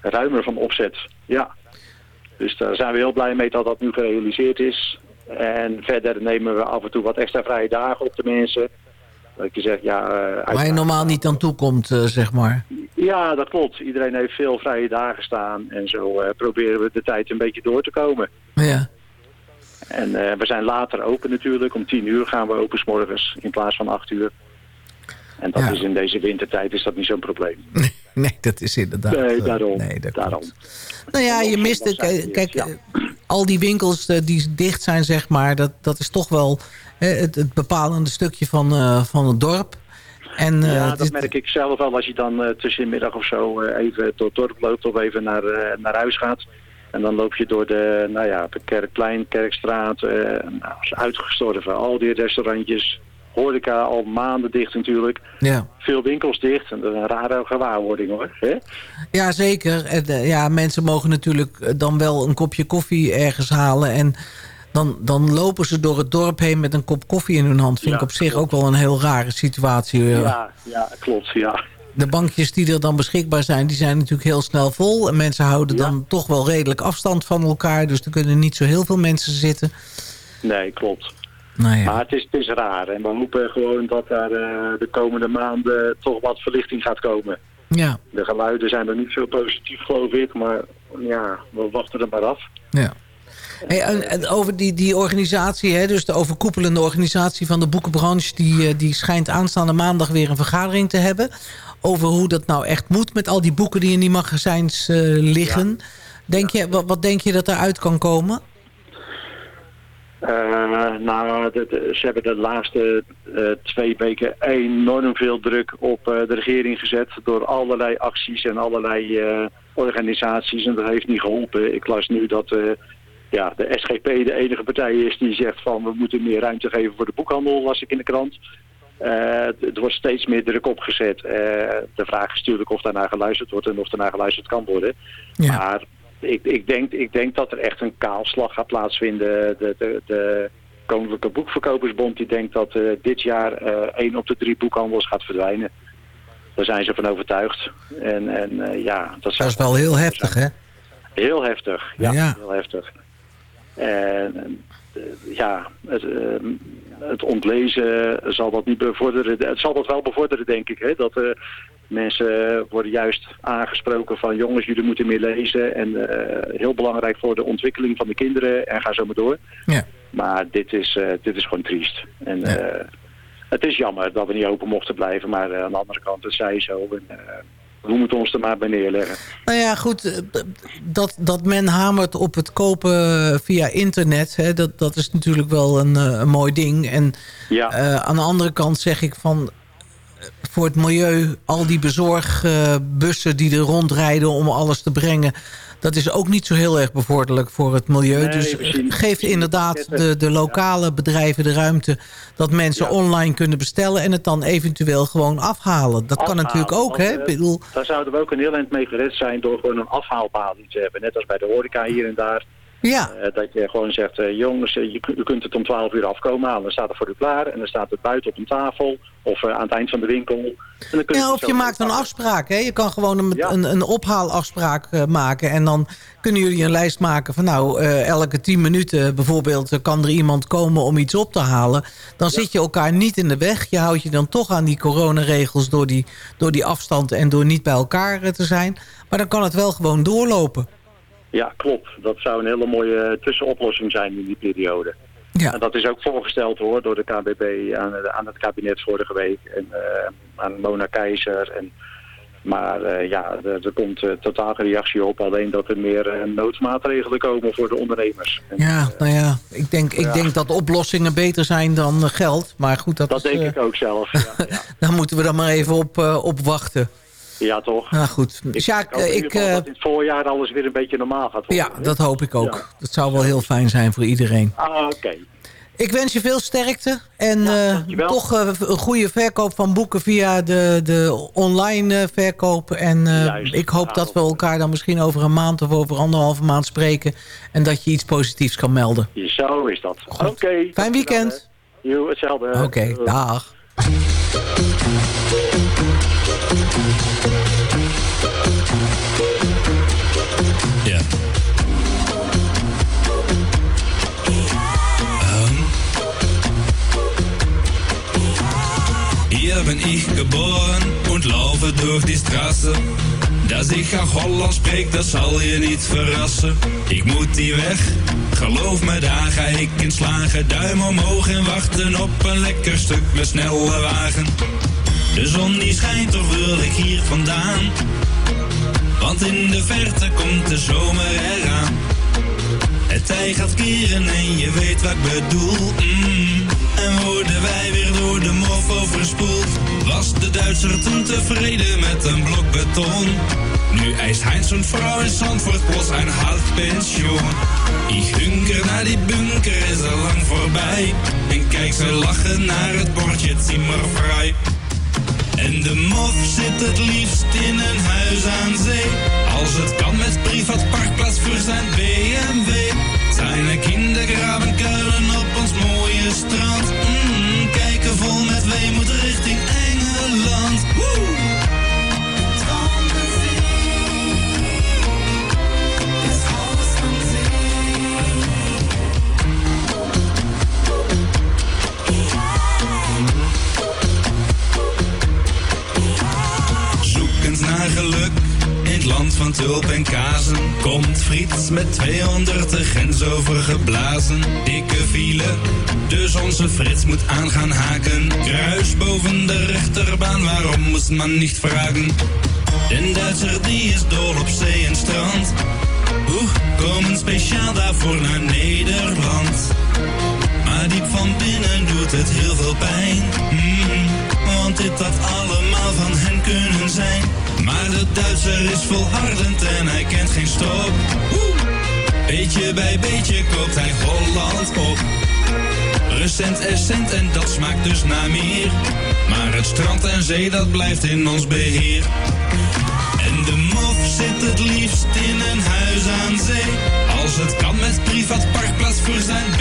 ruimer van opzet. Ja. Dus daar zijn we heel blij mee dat dat nu gerealiseerd is. En verder nemen we af en toe wat extra vrije dagen op de mensen. Dat je zegt, ja... eh, Waar je normaal niet aan toe komt, eh, zeg maar. ja, dat klopt. Iedereen heeft veel vrije dagen staan. En zo eh, proberen we de tijd een beetje door te komen. Ja. En we zijn later open natuurlijk. Om tien uur gaan we open 's morgens in plaats van acht uur. En dat Ja. is in deze wintertijd is dat niet zo'n probleem. Nee, dat is inderdaad... nee, eh, daarom. nee, dat daarom. Nou ja, je mist het. Kijk, eh, al die winkels eh, die dicht zijn, zeg maar, dat, dat is toch wel het, het bepalende stukje van, eh, van het dorp. En, eh, ja, dat merk ik zelf wel als je dan eh, tussen de middag of zo eh, even door het dorp loopt of even naar, eh, naar huis gaat. En dan loop je door de, nou ja, de Kerkplein, Kerkstraat, eh nou, is uitgestorven. Al die restaurantjes, horeca al maanden dicht natuurlijk. ja. Veel winkels dicht en dat is een rare gewaarwording hoor. Hè? Ja, zeker. En, eh, ja, mensen mogen natuurlijk eh, dan wel een kopje koffie ergens halen. En dan, dan lopen ze door het dorp heen met een kop koffie in hun hand. Vind ik op zich ook wel een heel rare situatie. Ja, ja, klopt, ja. De bankjes die er dan beschikbaar zijn, die zijn natuurlijk heel snel vol. En mensen houden dan toch wel redelijk afstand van elkaar. Dus er kunnen niet zo heel veel mensen zitten. Nee, klopt. Nou ja. Maar het is, het is raar. En we hopen gewoon dat daar eh, de komende maanden toch wat verlichting gaat komen. Ja, De geluiden zijn er niet zo positief, geloof ik. Maar ja, we wachten er maar af. ja. Hey, en, en over die, die organisatie, hè, dus de overkoepelende organisatie van de boekenbranche... Die, eh, die schijnt aanstaande maandag weer een vergadering te hebben... over hoe dat nou echt moet met al die boeken die in die magazijns eh, liggen. Denk je, wat, wat denk je dat eruit kan komen? Eh, nou, ze hebben de laatste eh, twee weken enorm veel druk op eh, de regering gezet. Door allerlei acties en allerlei organisaties. En dat heeft niet geholpen. Ik las nu dat ja, de SGP de enige partij is die zegt van we moeten meer ruimte geven voor de boekhandel, las ik in de krant. Het wordt steeds meer druk opgezet. De vraag is natuurlijk of daarnaar geluisterd wordt en of daarnaar geluisterd kan worden. Ja. Maar ik, ik, denk, ik denk dat er echt een kaalslag gaat plaatsvinden de, de, de Koninklijke Boekverkopersbond die denkt dat dit jaar één op de drie boekhandels gaat verdwijnen. Daar zijn ze van overtuigd. En, en ja, dat, dat is wel heel heftig, hè? Heel heftig, ja, heel heftig. En ja, het, het ontlezen zal dat niet bevorderen. Het zal dat wel bevorderen, denk ik. Hè? Dat uh, mensen worden juist aangesproken van... jongens, jullie moeten meer lezen. En uh, heel belangrijk voor de ontwikkeling van de kinderen. En ga zo maar door. Ja. Maar dit is, uh, dit is gewoon triest. En ja. het is jammer dat we niet open mochten blijven. Maar aan de andere kant, het zij zo. En, we moeten ons er maar bij neerleggen. Nou ja, goed, eh, dat, dat men hamert op het kopen via internet... Hè, dat, dat is natuurlijk wel een, eh, een mooi ding. En ja. aan de andere kant zeg ik van... voor het milieu, al die bezorgbussen die er rondrijden om alles te brengen dat is ook niet zo heel erg bevorderlijk voor het milieu. dus geef inderdaad de, de lokale bedrijven de ruimte... dat mensen online kunnen bestellen... en het dan eventueel gewoon afhalen. Dat kan natuurlijk ook, hè? Bedoel... Daar zouden we ook een heel eind mee gered zijn... door gewoon een afhaalpaal te hebben. Net als bij de horeca hier en daar. Ja. Uh, dat je gewoon zegt, uh, jongens, je, je, kunt het om 12 uur afkomen halen. Dan staat het voor u klaar en dan staat het buiten op een tafel of aan het eind van de winkel. ja, of je maakt een afspraak. Hè? Je kan gewoon een, een, een ophaalafspraak uh, maken. En dan kunnen jullie een lijst maken van nou, uh, elke 10 minuten bijvoorbeeld... kan er iemand komen om iets op te halen. Dan zit je elkaar niet in de weg. Je houdt je dan toch aan die coronaregels door die, door die afstand... en door niet bij elkaar te zijn. Maar dan kan het wel gewoon doorlopen. Ja, klopt. Dat zou een hele mooie tussenoplossing zijn in die periode. Ja. En dat is ook voorgesteld hoor, door de KBB aan, aan het kabinet vorige week. En uh, aan Mona Keizer. En, maar uh, ja, er, er komt uh, totaal geen reactie op. Alleen dat er meer noodmaatregelen komen voor de ondernemers. En, ja, nou ja, ik denk, ik denk dat oplossingen beter zijn dan geld. Maar goed, dat, dat denk ik ook zelf. Ja, ja. Daar moeten we dan maar even op, op wachten. Ja, toch? Nou goed. Ik, Sjaak, ik, ik uh, dat in het voorjaar alles weer een beetje normaal gaat worden. Ja, dat hoop ik ook. Dat zou wel heel fijn zijn voor iedereen. Ah, oké. Ik wens je veel sterkte en ja, uh, toch uh, een goede verkoop van boeken via de, de online verkoop. En ik hoop nou, dat we elkaar dan misschien over een maand of over anderhalve maand spreken. En dat je iets positiefs kan melden. Zo is dat. Oké. Fijn weekend. Jo, hetzelfde. Oké, okay, dag. Dat zal je niet verrassen. Ik moet die weg, geloof me, daar ga ik in slagen. Duim omhoog en wachten op een lekker stuk met snelle wagen. De zon die schijnt, toch wil ik hier vandaan. Want in de verte komt de zomer eraan. Het tij gaat keren en je weet wat ik bedoel. Mm. En worden wij weer door de mof overspoeld. Was de Duitser toen tevreden met een blok beton? Nu eist Heinz und Frau in Zandvoort plots een Halbpension. Ik hunker naar die bunker, is al lang voorbij. En kijk ze lachen naar het bordje Zimmervrij. En de mof zit het liefst in een huis aan zee. Als het kan met privat parkplaats voor zijn BMW. Zijn kindergraven kuilen op het land van tulp en kazen. Komt Frits met 200 de grens. Dikke file, dus onze Frits moet aan gaan haken. Kruis boven de rechterbaan, waarom moest man niet vragen? Den Duitser die is dol op zee en strand. Oeh, komen speciaal daarvoor naar Nederland. Maar diep van binnen doet het heel veel pijn. Mm, want dit had allemaal van hen kunnen zijn. Maar de Duitser is volhardend en hij kent geen stop. Beetje bij beetje koopt hij Holland op. Recent essent en dat smaakt dus naar meer. Maar het strand en zee dat blijft in ons beheer. En de mof zit het liefst in een huis aan zee. Als het kan met privaat parkplaats voor zijn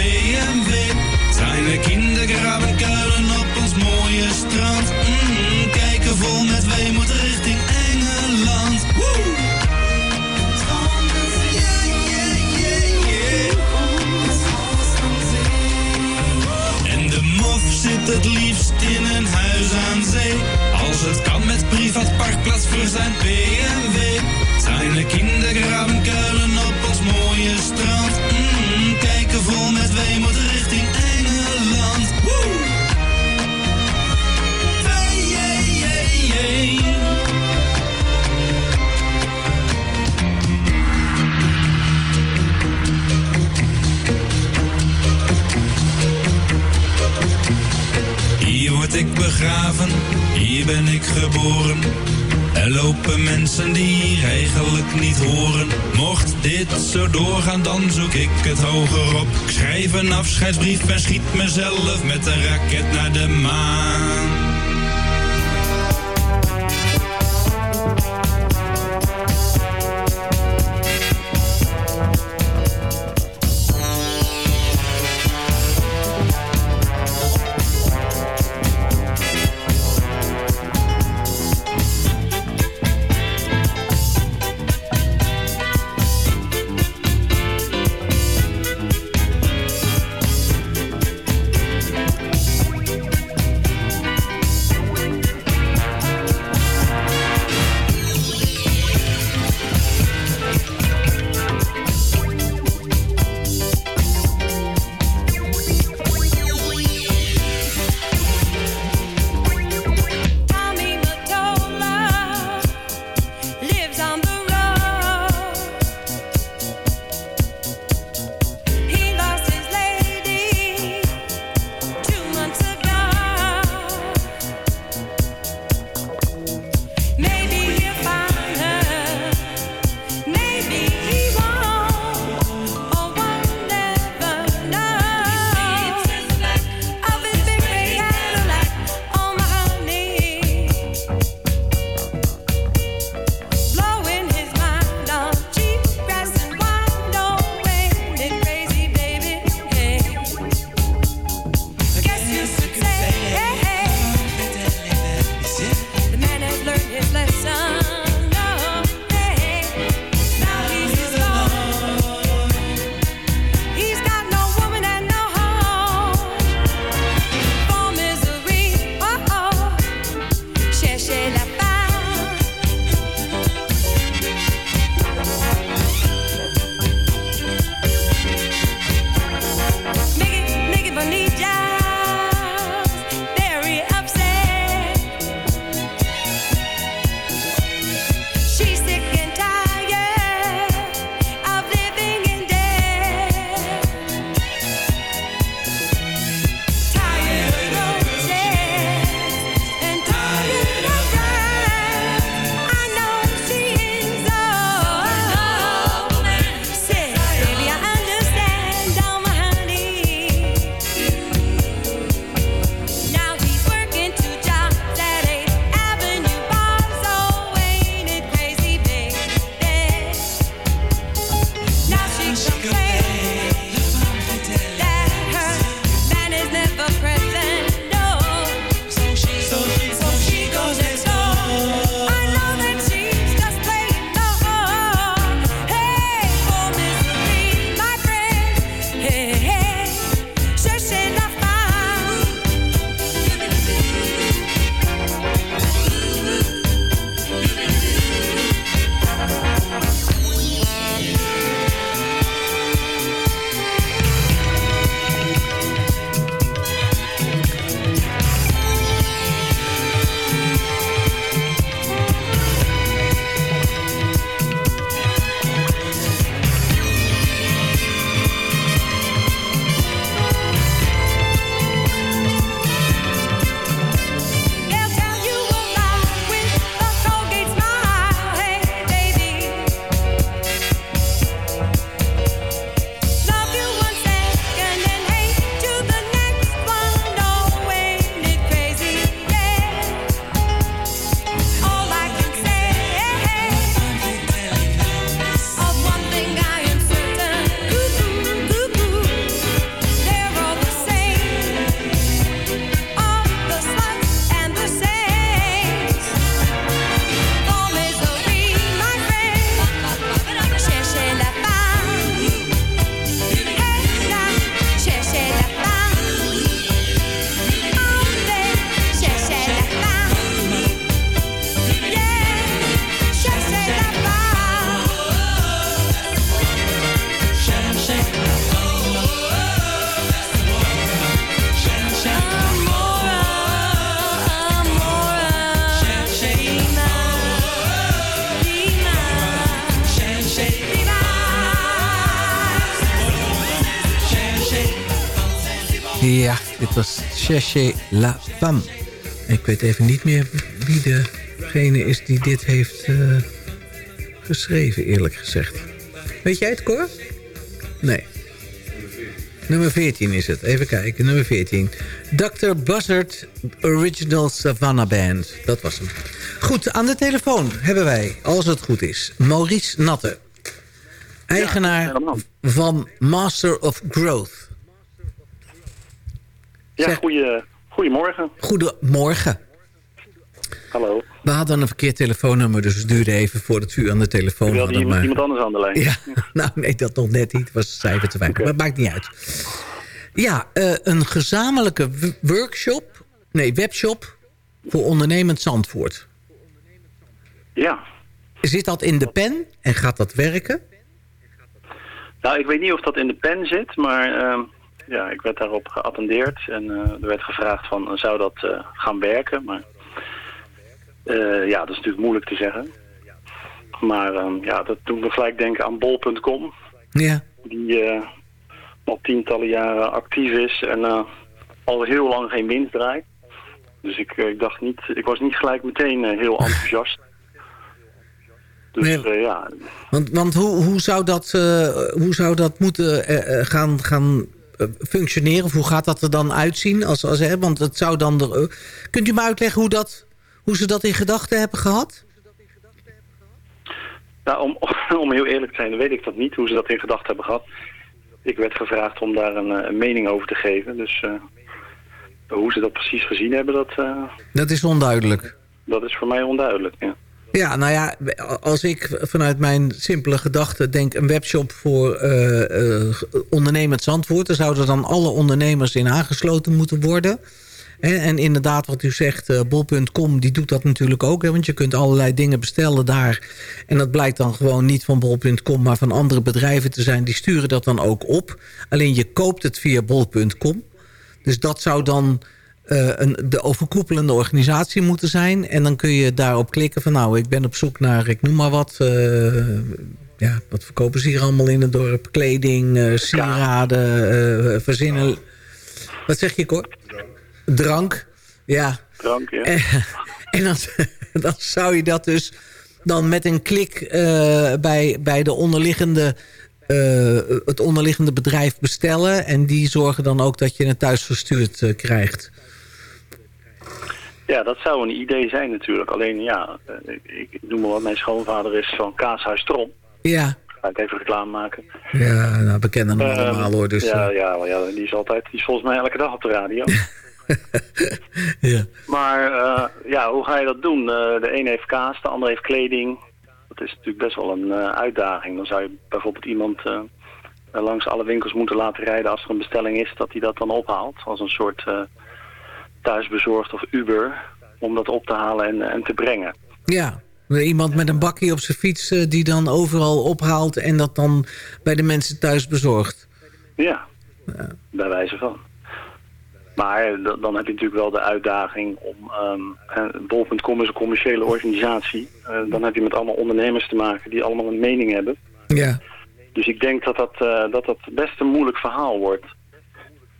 het liefst in een huis aan zee. Als het kan met privaat parkplaats voor zijn BMW. Hier ben ik geboren. Er lopen mensen die eigenlijk niet horen. Mocht dit zo doorgaan, dan zoek ik het hoger op. Schrijf een afscheidsbrief en schiet mezelf met een raket naar de maan. Dit was Cherchez la Femme. Ik weet even niet meer wie degene is die dit heeft uh, geschreven, eerlijk gezegd. Weet jij het, Cor? Nee. Nummer 14 is het. Even kijken, nummer 14. Dr. Buzzard Original Savannah Band. Dat was hem. Goed, aan de telefoon hebben wij, als het goed is, Maurice Natte. Eigenaar van Master of Growth. Ja, zeg, goeie, goedemorgen. Goedemorgen. Hallo. We hadden een verkeerd telefoonnummer, dus het duurde even voordat u aan de telefoon had. iemand, iemand anders aan de lijn. Ja, nou nee, dat nog net niet. Het was cijfer te weinig, maar het maakt niet uit. Ja, uh, een gezamenlijke workshop, nee, webshop voor ondernemend Zandvoort. Ja. Zit dat in de pen en gaat dat werken? Nou, ik weet niet of dat in de pen zit, maar uh, ja, ik werd daarop geattendeerd. En uh, er werd gevraagd van, zou dat uh, gaan werken? Maar ja, dat is natuurlijk moeilijk te zeggen. Maar ehm, ja, dat doet me gelijk denken aan bol.com. Ja. Die al tientallen jaren actief is en al heel lang geen winst draait. Dus ik, ik dacht niet, ik was niet gelijk meteen heel enthousiast. Dus nee, uh, ja. Want, want hoe, hoe, zou dat, uh, hoe zou dat moeten uh, gaan, gaan functioneren? Of hoe gaat dat er dan uitzien? Als, als, hè? Want het zou dan er, kunt u me uitleggen hoe, dat, hoe ze dat in gedachten hebben gehad? Nou, om, om heel eerlijk te zijn, weet ik dat niet, hoe ze dat in gedachten hebben gehad. Ik werd gevraagd om daar een, een mening over te geven. Dus hoe ze dat precies gezien hebben, dat... dat is onduidelijk. Dat is voor mij onduidelijk, ja. Ja, nou ja, als ik vanuit mijn simpele gedachte denk... een webshop voor uh, uh, ondernemend zouden dan alle ondernemers in aangesloten moeten worden... En inderdaad, wat u zegt, uh, bol.com die doet dat natuurlijk ook. Hè, want je kunt allerlei dingen bestellen daar. En dat blijkt dan gewoon niet van bol.com... maar van andere bedrijven te zijn. Die sturen dat dan ook op. Alleen je koopt het via bol.com. Dus dat zou dan een, de overkoepelende organisatie moeten zijn. En dan kun je daarop klikken van nou, ik ben op zoek naar, ik noem maar wat... Uh, ja, wat verkopen ze hier allemaal in het dorp? Kleding, uh, sieraden, verzinnen... Wat zeg je, Cor? Drank. Ja. Drank, ja. En, en dan, dan, zou je dat dus dan met een klik bij, bij de onderliggende... het onderliggende bedrijf bestellen. En die zorgen dan ook dat je het thuis verstuurd krijgt. Ja, dat zou een idee zijn natuurlijk. Alleen ja, eh, ik, ik noem maar wat, mijn schoonvader is van Kaashuis Trom. Ja. Ga ik even reclame maken. Ja, nou, we kennen hem uh, allemaal hoor. Dus, ja, eh. ja, ja, die is altijd, die is volgens mij elke dag op de radio. ja. Maar uh, ja, hoe ga je dat doen? de een heeft kaas, de ander heeft kleding. Dat is natuurlijk best wel een uitdaging. Dan zou je bijvoorbeeld iemand langs alle winkels moeten laten rijden als er een bestelling is, dat hij dat dan ophaalt. Als een soort thuisbezorgd of Uber om dat op te halen en, en te brengen. Ja, iemand met een bakje op zijn fiets eh, die dan overal ophaalt en dat dan bij de mensen thuis bezorgt. Ja, ja. bij wijze van. Maar eh, dan heb je natuurlijk wel de uitdaging om... Um, Bol.com is een commerciële organisatie. Uh, dan heb je met allemaal ondernemers te maken die allemaal een mening hebben. Ja. Dus ik denk dat dat, uh, dat, dat best een moeilijk verhaal wordt.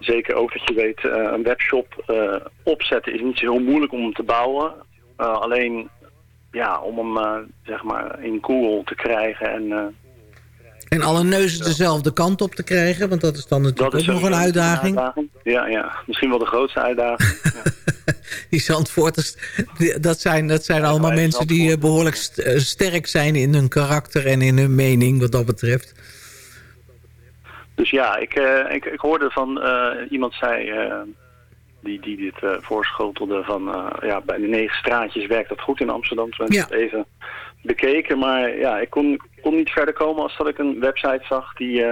Zeker ook dat je weet, uh, een webshop uh, opzetten is niet zo heel moeilijk om hem te bouwen. Uh, alleen ja, om hem zeg maar in Google te krijgen en... en alle neuzen dezelfde kant op te krijgen, want dat is dan natuurlijk ook nog een uitdaging. een uitdaging. Ja, ja, misschien wel de grootste uitdaging. ja. Die Zandvoorters, dat zijn, dat zijn allemaal mensen die behoorlijk sterk zijn in hun karakter en in hun mening wat dat betreft. Dus ja, ik, uh, ik, ik hoorde van uh, iemand zei, uh, die, die dit voorschotelde van, ja, bij de negen straatjes werkt dat goed in Amsterdam. Toen heb ik het even bekeken, maar ja, ik kon, kon niet verder komen als dat ik een website zag die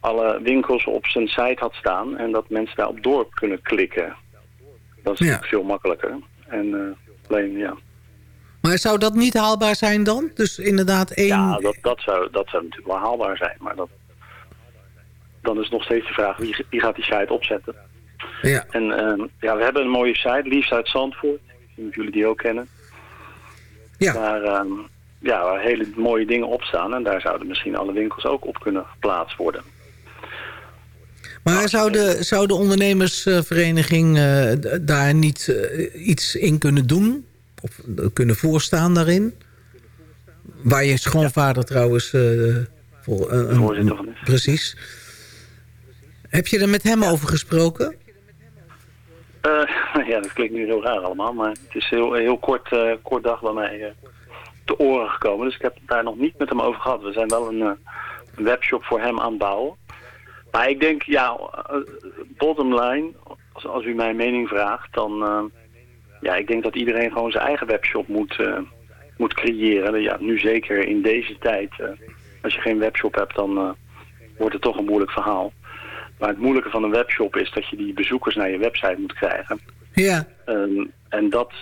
alle winkels op zijn site had staan en dat mensen daar op door kunnen klikken. Dat is ja. veel makkelijker. En alleen, ja. Maar zou dat niet haalbaar zijn dan? Dus inderdaad één... Ja, dat, dat, zou, dat zou natuurlijk wel haalbaar zijn, maar dat dan is nog steeds de vraag wie, wie gaat die site opzetten. Ja. En uh, ja, we hebben een mooie site, Liefst uit Zandvoort. Ik jullie die ook kennen. Ja. Waar, uh, ja, waar hele mooie dingen op staan. En daar zouden misschien alle winkels ook op kunnen geplaatst worden. Maar zou de, zou de ondernemersvereniging uh, daar niet uh, iets in kunnen doen? Of kunnen voorstaan daarin? Waar je schoonvader ja. trouwens... Voor, een, voorzitter van is. Precies. Heb je er met hem over gesproken? ja, dat klinkt nu heel raar allemaal. Maar het is heel, heel kort, kort dag bij mij te oren gekomen. Dus ik heb het daar nog niet met hem over gehad. We zijn wel een, webshop voor hem aan het bouwen. Maar ik denk, ja, bottom line, als, als u mijn mening vraagt, dan... Ja, ik denk dat iedereen gewoon zijn eigen webshop moet, moet creëren. Ja, nu zeker in deze tijd. Als je geen webshop hebt, dan wordt het toch een moeilijk verhaal. Maar het moeilijke van een webshop is dat je die bezoekers naar je website moet krijgen. Ja. Um, en dat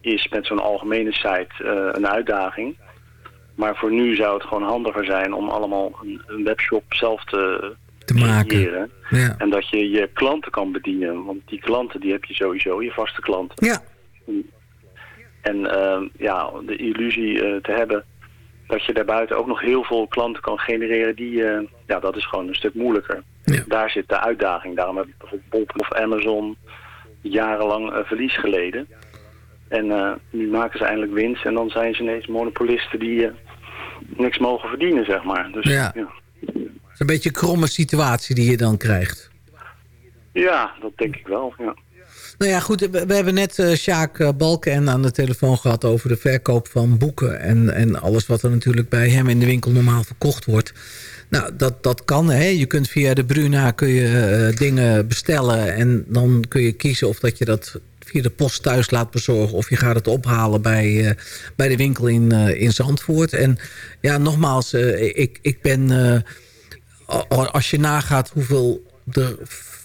is met zo'n algemene site een uitdaging. Maar voor nu zou het gewoon handiger zijn om allemaal een, een webshop zelf te, te maken. Ja. En dat je je klanten kan bedienen. Want die klanten die heb je sowieso, je vaste klanten. Ja. En uh, ja, de illusie uh, te hebben dat je daarbuiten ook nog heel veel klanten kan genereren, die, uh, ja, dat is gewoon een stuk moeilijker. Ja. Daar zit de uitdaging. Daarom heb bijvoorbeeld Bob of Amazon jarenlang verlies geleden. En nu maken ze eindelijk winst en dan zijn ze ineens monopolisten die niks mogen verdienen, zeg maar. Dus, ja. ja. Het is een beetje een kromme situatie die je dan krijgt. Ja, dat denk ik wel, ja. Nou ja, goed, we, we hebben net uh, Sjaak Balken aan de telefoon gehad... over de verkoop van boeken en, en alles wat er natuurlijk bij hem in de winkel normaal verkocht wordt. Nou, dat, dat kan. Hè? Je kunt via de Bruna kun je, uh, dingen bestellen... en dan kun je kiezen of dat je dat via de post thuis laat bezorgen... of je gaat het ophalen bij, uh, bij de winkel in, uh, in Zandvoort. En ja, nogmaals, ik, ik ben... als je nagaat hoeveel er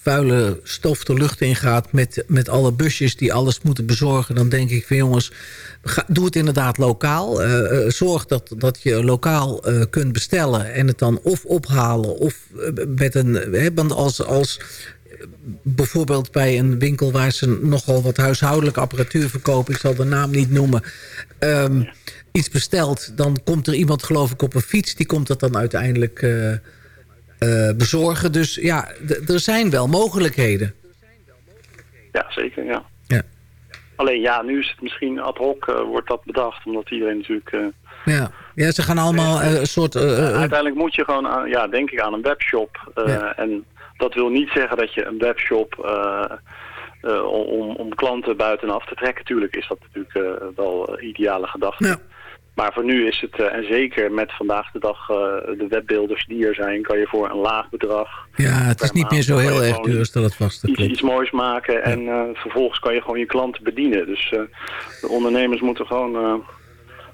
vuile stof de lucht ingaat... Met, met alle busjes die alles moeten bezorgen... dan denk ik van jongens, ga, doe het inderdaad lokaal. zorg dat, dat je lokaal kunt bestellen... en het dan of ophalen of met een... Hè, want als... als bijvoorbeeld bij een winkel waar ze nogal wat huishoudelijke apparatuur verkopen. Ik zal de naam niet noemen. Um, iets besteld, dan komt er iemand geloof ik op een fiets. Die komt dat dan uiteindelijk uh, uh, bezorgen. Dus ja, er zijn wel mogelijkheden. Ja, zeker, ja. ja. Alleen ja, nu is het misschien ad hoc uh, wordt dat bedacht. Omdat iedereen natuurlijk... ja. ja, ze gaan allemaal een soort... uiteindelijk moet je gewoon, aan, ja, denk ik aan een webshop. Ja. En dat wil niet zeggen dat je een webshop om, om klanten buitenaf te trekken. Tuurlijk is dat natuurlijk wel ideale gedachte. Ja. Maar voor nu is het, en zeker met vandaag de dag de webbeelders die er zijn, kan je voor een laag bedrag... Ja, het is niet meer zo heel erg duur, stel het vast. Iets, iets moois maken ja. en vervolgens kan je gewoon je klanten bedienen. Dus de ondernemers moeten gewoon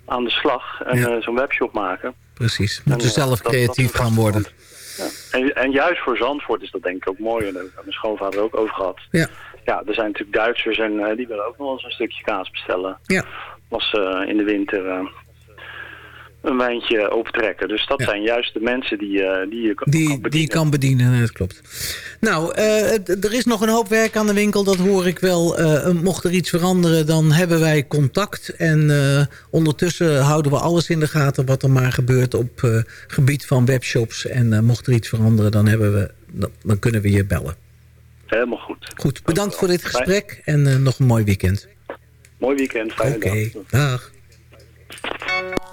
aan de slag en ja. zo'n webshop maken. Precies, moeten en, zelf creatief dat, dat gaan worden. Ja. En, en, juist voor Zandvoort is dat denk ik ook mooi. En daar heeft mijn schoonvader ook over gehad. Ja. Ja, er zijn natuurlijk Duitsers en die willen ook nog eens een stukje kaas bestellen. Ja. Was uh, in de winter een wijntje opentrekken. Dus dat ja. zijn juist de mensen die, die je kan, die, kan bedienen. Die je kan bedienen, dat klopt. Nou, er is nog een hoop werk aan de winkel, dat hoor ik wel. mocht er iets veranderen, dan hebben wij contact. En ondertussen houden we alles in de gaten wat er maar gebeurt op gebied van webshops. En mocht er iets veranderen, dan, hebben we, dan, dan kunnen we je bellen. Helemaal goed. Goed, bedankt voor dit gesprek en nog een mooi weekend. Mooi weekend, fijne Oké, okay, dag. dag.